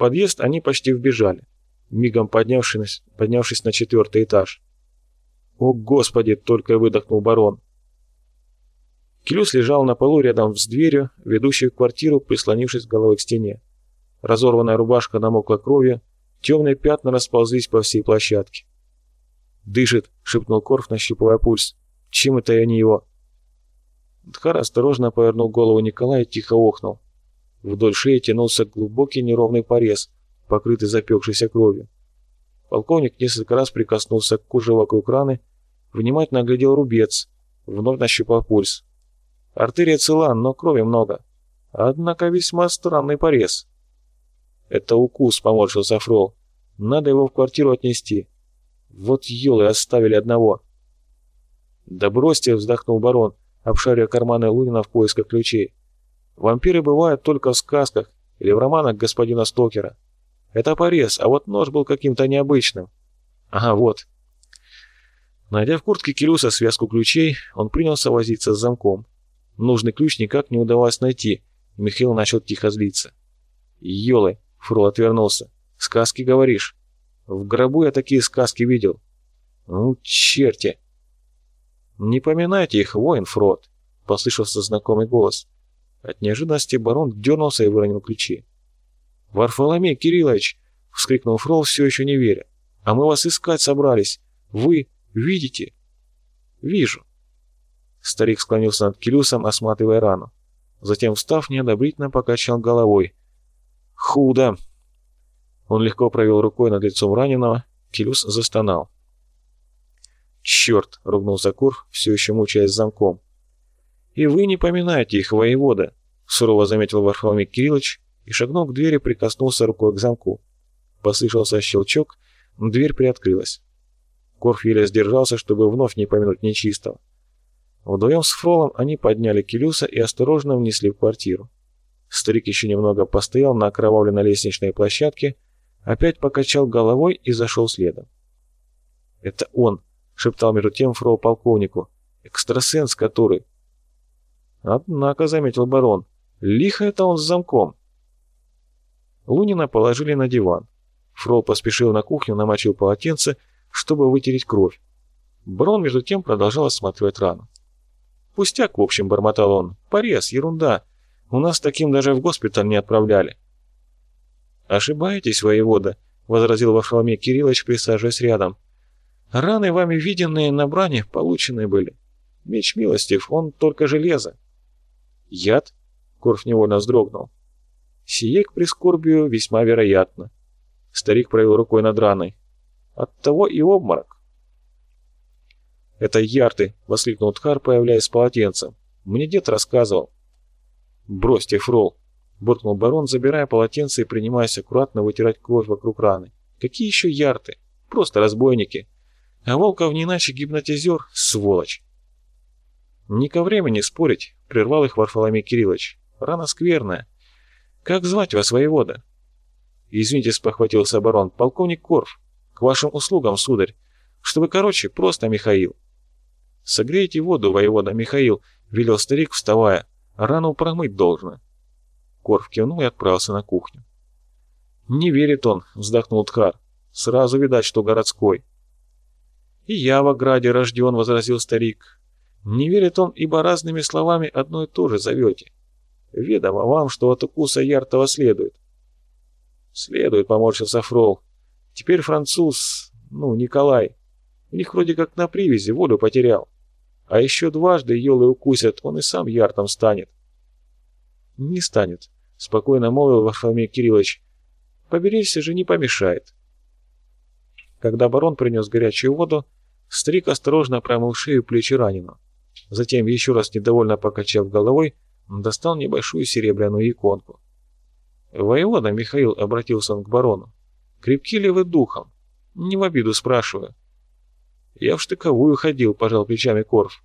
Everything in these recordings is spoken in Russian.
подъезд они почти вбежали, мигом поднявшись, поднявшись на четвертый этаж. «О, Господи!» — только выдохнул барон. Келюс лежал на полу рядом с дверью, ведущей в квартиру, прислонившись головой к стене. Разорванная рубашка намокла кровью, темные пятна расползлись по всей площадке. «Дышит!» — шепнул Корф, нащупывая пульс. «Чем это я не его?» Дхар осторожно повернул голову Николая и тихо охнул. Вдоль шеи тянулся глубокий неровный порез, покрытый запекшейся кровью. Полковник несколько раз прикоснулся к коже вокруг раны, внимательно оглядел рубец, вновь нащупал пульс. Артерия цела, но крови много. Однако весьма странный порез. «Это укус», — поморщился Фрол. «Надо его в квартиру отнести. Вот елы оставили одного». «Да бросьте», — вздохнул барон, обшаривая карманы Лунина в поисках ключей. «Вампиры бывают только в сказках или в романах господина Стокера. Это порез, а вот нож был каким-то необычным. Ага, вот». Найдя в куртке Келюса связку ключей, он принялся возиться с замком. Нужный ключ никак не удавалось найти, Михаил начал тихо злиться. «Ёлы!» Фрол отвернулся. «Сказки, говоришь? В гробу я такие сказки видел». «Ну, черти!» «Не поминайте их, воин Фрод!» — послышался знакомый голос. От неожиданности барон дернулся и выронил ключи. «Варфоломей Кириллович!» — вскрикнул Фрол, все еще не веря. «А мы вас искать собрались! Вы видите?» «Вижу!» Старик склонился над Келюсом, осматривая рану. Затем, встав, неодобрительно покачал головой. «Худо!» Он легко провел рукой над лицом раненого, Келюс застонал. «Черт!» — ругнулся Кур, все еще мучаясь замком. «И вы не поминаете их, воевода!» — сурово заметил Варфоломей Кириллович и, шагнул к двери, прикоснулся рукой к замку. Послышался щелчок, дверь приоткрылась. Корф еле сдержался, чтобы вновь не помянуть нечистого. Вдвоем с Фролом они подняли Келюса и осторожно внесли в квартиру. Старик еще немного постоял на окровавленной лестничной площадке, опять покачал головой и зашел следом. «Это он!» — шептал между тем Фрол полковнику. «Экстрасенс который!» «Однако», — заметил барон, — «лихо это он с замком!» Лунина положили на диван. Фрол поспешил на кухню, намочил полотенце, чтобы вытереть кровь. Барон, между тем, продолжал осматривать рану. «Пустяк, в общем», — бормотал он. «Порез, ерунда. У нас таким даже в госпиталь не отправляли». «Ошибаетесь, воевода», — возразил Варфоломей Кириллович, присаживаясь рядом. «Раны вами виденные на бране полученные были. Меч милостив, он только железо». «Яд?» — Корф невольно вздрогнул. «Сие к прискорбию весьма вероятно». Старик провел рукой над раной. «Оттого и обморок». «Это ярты!» — воскликнул Тхар, появляясь с полотенцем. «Мне дед рассказывал». «Бросьте, фрол!» — буркнул барон, забирая полотенце и принимаясь аккуратно вытирать кровь вокруг раны. «Какие еще ярты? Просто разбойники. А Волков не иначе гипнотизер, сволочь!» «Не ко времени спорить», — прервал их Варфоломей Кириллович. «Рана скверная. Как звать вас, воевода?» «Извините», — спохватился барон, — «полковник Корф. К вашим услугам, сударь. Чтобы короче, просто Михаил». «Согрейте воду, воевода Михаил», — велел старик, вставая. «Рану промыть должно». Корф кивнул и отправился на кухню. «Не верит он», — вздохнул Тхар. «Сразу видать, что городской». «И я в ограде рожден», — возразил старик. «Не верит он, ибо разными словами одно и то же зовете. Ведомо вам, что от укуса Яртова следует». «Следует», — поморщился Фрол. «Теперь француз, ну, Николай, у них вроде как на привязи, волю потерял. А еще дважды елы укусят, он и сам яртом станет. Не станет, спокойно молвил Варфоломей Кириллович. Поберечься же не помешает. Когда барон принес горячую воду, старик осторожно промыл шею плечи раненого. Затем, еще раз недовольно покачав головой, достал небольшую серебряную иконку. «Воевода Михаил», — обратился он к барону, — «крепки ли вы духом? Не в обиду спрашиваю. «Я в штыковую ходил», — пожал плечами Корф.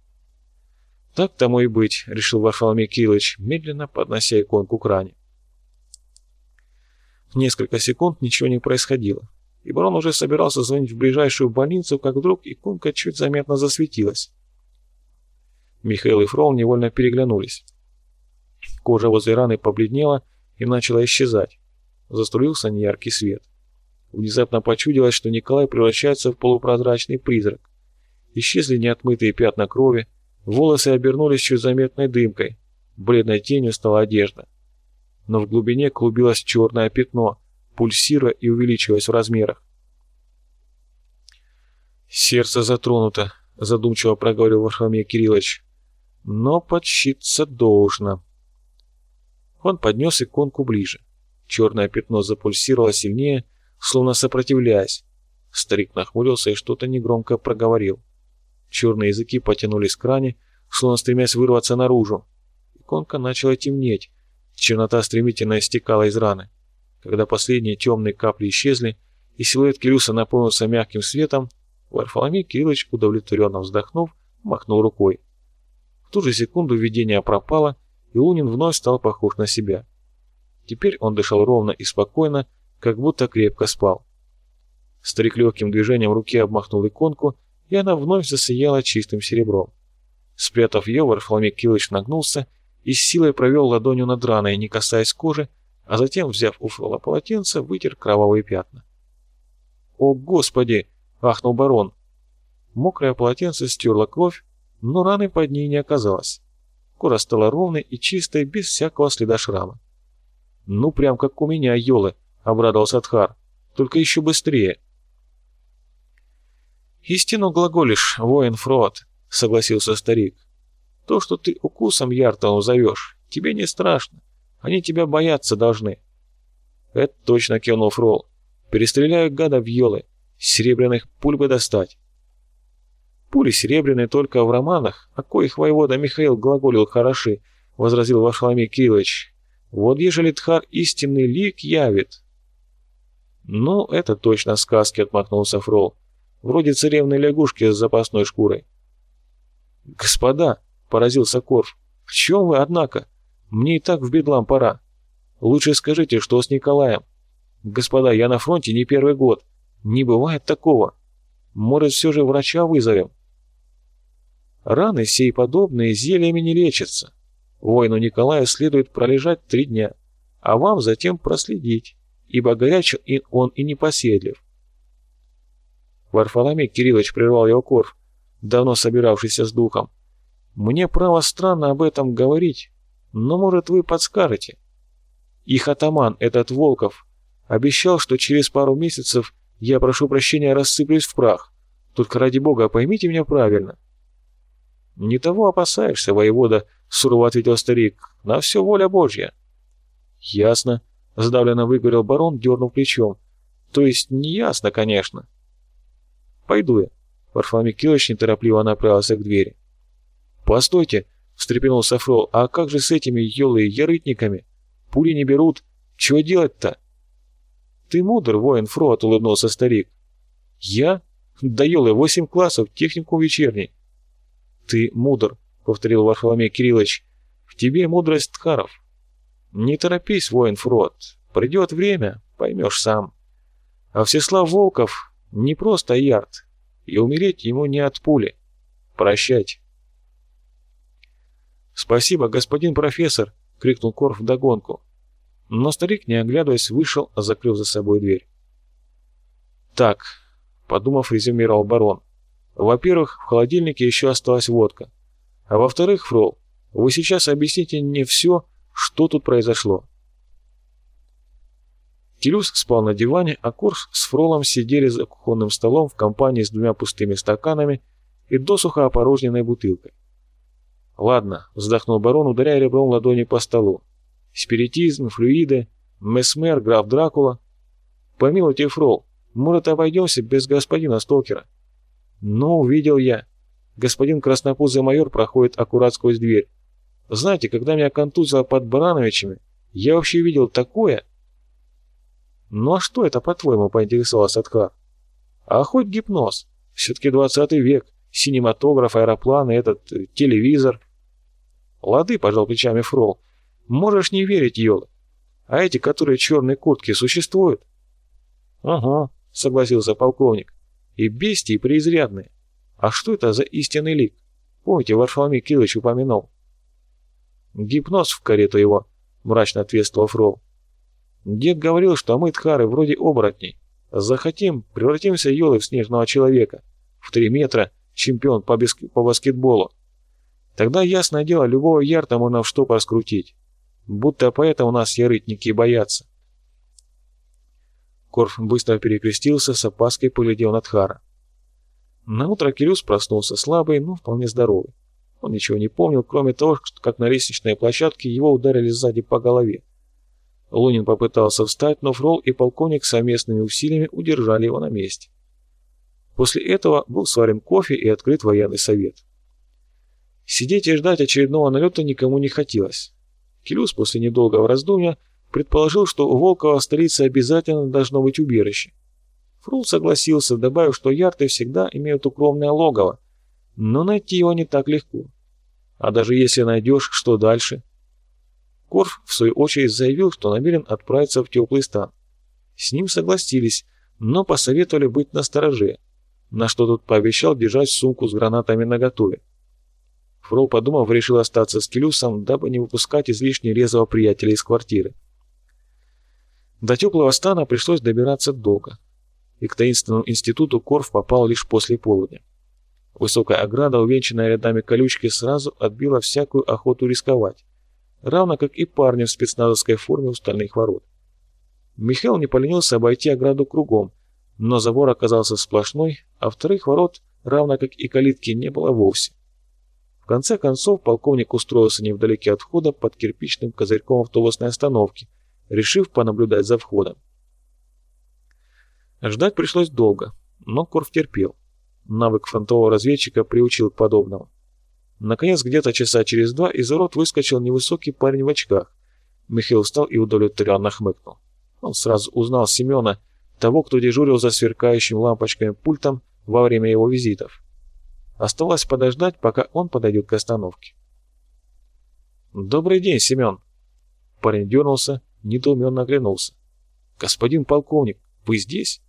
«Так тому и быть», — решил Варфоломей Кириллович, медленно поднося иконку к ране. Несколько секунд ничего не происходило, и барон уже собирался звонить в ближайшую больницу, как вдруг иконка чуть заметно засветилась. Михаил и Фрол невольно переглянулись. Кожа возле раны побледнела и начала исчезать. заструился неяркий свет. Внезапно почудилось, что Николай превращается в полупрозрачный призрак. Исчезли неотмытые пятна крови, волосы обернулись чуть заметной дымкой, бледной тенью стала одежда. Но в глубине клубилось черное пятно, пульсируя и увеличиваясь в размерах. «Сердце затронуто», — задумчиво проговорил Варфоломей Кириллович. «Но подщиться должно». Он поднес иконку ближе. Черное пятно запульсировало сильнее, словно сопротивляясь. Старик нахмурился и что-то негромко проговорил. Черные языки потянулись к ране, словно стремясь вырваться наружу. Иконка начала темнеть. Чернота стремительно истекала из раны. Когда последние темные капли исчезли, и силуэт Кирюса наполнился мягким светом, Варфоломей Кириллович, удовлетворенно вздохнув, махнул рукой. В ту же секунду видение пропало, и Лунин вновь стал похож на себя. Теперь он дышал ровно и спокойно, как будто крепко спал. Старик легким движением руки обмахнул иконку, и она вновь засияла чистым серебром. Спрятав ее, Варфоломей Кириллович нагнулся и с силой провел ладонью над раной, не касаясь кожи, а затем, взяв у Фрола полотенце, вытер кровавые пятна. «О, Господи!» — ахнул барон. Мокрое полотенце стерло кровь, но раны под ней не оказалось. Кора стала ровной и чистой, без всякого следа шрама. «Ну, прям как у меня, Йолы!» — обрадовался Тхар. «Только еще быстрее!» «Истину глаголишь, воин Фрод», — согласился старик. «То, что ты укусом Яртону зовешь, тебе не страшно. Они тебя бояться должны». «Это точно», — кивнул Фрол. «Перестреляю гада в елы. Серебряных пуль бы достать». «Пули серебряные только в романах, а коих воевода Михаил глаголил хороши», — возразил Варфоломей Кириллович. «Вот ежели Тхар истинный лик явит». «Ну, это точно сказки», — отмахнулся Фрол. «Вроде царевной лягушки с запасной шкурой». «Господа», — поразился Корф, — «в чем вы, однако? Мне и так в бедлам пора. Лучше скажите, что с Николаем? Господа, я на фронте не первый год. Не бывает такого. Может, все же врача вызовем?» Раны сей подобные зельями не лечатся. Воину Николаю следует пролежать три дня, а вам затем проследить, ибо горячий он и непоседлив. Варфоломей Кириллович прервал его Корф, давно собиравшийся с духом. «Мне, право, странно об этом говорить, но, может, вы подскажете. Их атаман, этот Волков, обещал, что через пару месяцев я, прошу прощения, рассыплюсь в прах. Только ради бога, поймите меня правильно. «Не того опасаешься, воевода», — сурово ответил старик. «На все воля Божья». «Ясно», — сдавленно выговорил барон, дернув плечом. «То есть не ясно, конечно». «Пойду я». Варфоломей Килович неторопливо направился к двери. «Постойте», — встрепенулся Фрол, «а как же с этими елы ярытниками? Пули не берут. Чего делать-то?» «Ты мудр, воин Фрот», — улыбнулся старик. «Я? Да елы, восемь классов, технику вечерний. «Ты мудр», — повторил Варфоломей Кириллович. «В тебе мудрость Тхаров. Не торопись, воин Фрод. Придет время, поймешь сам. А Всеслав Волков не просто ярд, и умереть ему не от пули. Прощать. «Спасибо, господин профессор!» — крикнул Корф вдогонку. Но старик, не оглядываясь, вышел, закрыв за собой дверь. «Так», — подумав, резюмировал барон, во-первых, в холодильнике еще осталась водка. А во-вторых, Фрол, вы сейчас объясните мне все, что тут произошло. Телюс спал на диване, а Корс с Фролом сидели за кухонным столом в компании с двумя пустыми стаканами и досуха опорожненной бутылкой. «Ладно», — вздохнул барон, ударяя ребром ладони по столу. «Спиритизм, флюиды, месмер, граф Дракула. Помилуйте, Фрол, может, обойдемся без господина Стокера?» «Ну, увидел я. Господин краснопузый майор проходит аккурат сквозь дверь. Знаете, когда меня контузило под Барановичами, я вообще видел такое...» «Ну а что это, по-твоему?» — поинтересовался Адхар. «А хоть гипноз. Все-таки 20 век. Синематограф, аэропланы, этот, э, телевизор». «Лады», — пожал плечами Фрол. «Можешь не верить, Йола. А эти, которые черные куртки, существуют?» «Ага», — согласился полковник. И бестии преизрядные. А что это за истинный лик? Помните, Варфоломей Килыч упомянул. Гипноз в карету его, мрачно ответствовал Фрол. Дед говорил, что мы, тхары, вроде оборотней. Захотим, превратимся елы в снежного человека. В три метра чемпион по, биск... по баскетболу. Тогда, ясное дело, любого ярта можно в штопор скрутить. Будто поэтому нас ярытники боятся. Корф быстро перекрестился, с опаской поглядел на Тхара. Наутро Кирюс проснулся слабый, но вполне здоровый. Он ничего не помнил, кроме того, как на лестничной площадке его ударили сзади по голове. Лунин попытался встать, но Фрол и полковник совместными усилиями удержали его на месте. После этого был сварен кофе и открыт военный совет. Сидеть и ждать очередного налета никому не хотелось. Келюс после недолгого раздумья предположил, что у Волкова в столице обязательно должно быть убежище. Фрул согласился, добавив, что ярты всегда имеют укромное логово, но найти его не так легко. А даже если найдешь, что дальше? Корф, в свою очередь, заявил, что намерен отправиться в теплый стан. С ним согласились, но посоветовали быть настороже, на что тут пообещал держать сумку с гранатами наготове. Фрол, подумав, решил остаться с Келюсом, дабы не выпускать излишне резвого приятеля из квартиры. До теплого стана пришлось добираться долго, и к таинственному институту Корф попал лишь после полудня. Высокая ограда, увенчанная рядами колючки, сразу отбила всякую охоту рисковать, равно как и парни в спецназовской форме у стальных ворот. Михаил не поленился обойти ограду кругом, но забор оказался сплошной, а вторых ворот, равно как и калитки, не было вовсе. В конце концов полковник устроился невдалеке от входа под кирпичным козырьком автобусной остановки, решив понаблюдать за входом. Ждать пришлось долго, но Корф терпел. Навык фронтового разведчика приучил к подобному. Наконец, где-то часа через два из ворот выскочил невысокий парень в очках. Михаил встал и удовлетворенно хмыкнул. Он сразу узнал Семена, того, кто дежурил за сверкающим лампочками пультом во время его визитов. Осталось подождать, пока он подойдет к остановке. «Добрый день, Семен!» Парень дернулся, недоуменно оглянулся. «Господин полковник, вы здесь?»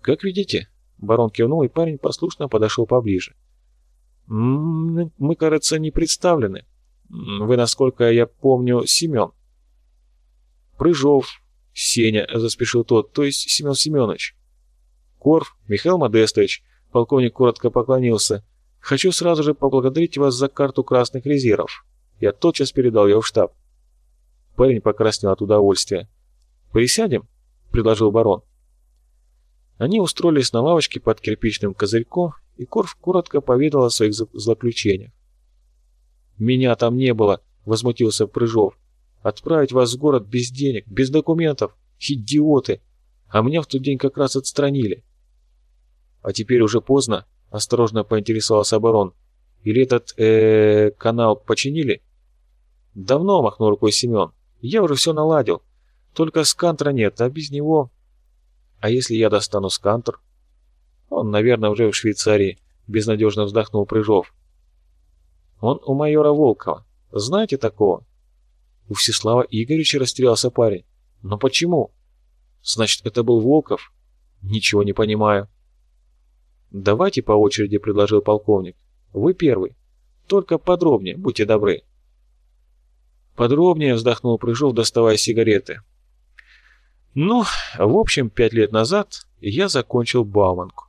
«Как видите?» Барон кивнул, и парень послушно подошел поближе. «Мы, кажется, не представлены. Вы, насколько я помню, Семен». «Прыжов, Сеня», — заспешил тот, то есть Семен Семенович. «Корф, Михаил Модестович», — полковник коротко поклонился, — «хочу сразу же поблагодарить вас за карту красных резервов». Я тотчас передал ее в штаб. Парень покраснел от удовольствия. «Присядем?» — предложил барон. Они устроились на лавочке под кирпичным козырьком, и Корф коротко поведал о своих злоключениях. «Меня там не было», — возмутился Прыжов. «Отправить вас в город без денег, без документов. Идиоты! А меня в тот день как раз отстранили». «А теперь уже поздно», — осторожно поинтересовался барон. «Или этот, э, -э канал починили?» «Давно», — махнул рукой Семен. «Я уже все наладил. Только скантра нет, а без него а если я достану скантер? Он, наверное, уже в Швейцарии, безнадежно вздохнул Прыжов. Он у майора Волкова. Знаете такого? У Всеслава Игоревича растерялся парень. Но почему? Значит, это был Волков? Ничего не понимаю. Давайте по очереди, предложил полковник. Вы первый. Только подробнее, будьте добры. Подробнее вздохнул Прыжов, доставая сигареты. Ну, в общем, пять лет назад я закончил Бауманку.